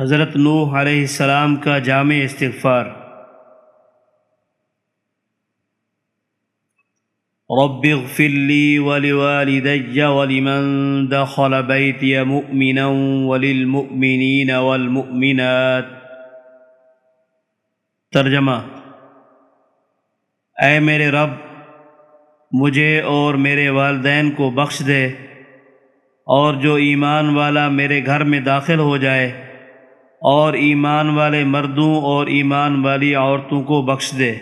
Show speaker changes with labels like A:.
A: حضرت نوح علیہ السلام کا جامع استغفار۔ رب اغفر لي ولوالدي ولمن دخل بيتي مؤمنا وللمؤمنين والمؤمنات۔ ترجمہ اے میرے رب، مجھے اور میرے والدین کو بخش دے اور جو ایمان والا میرے گھر میں داخل ہو جائے اور ایمان والے مردوں اور ایمان والی عورتوں کو بخش دے۔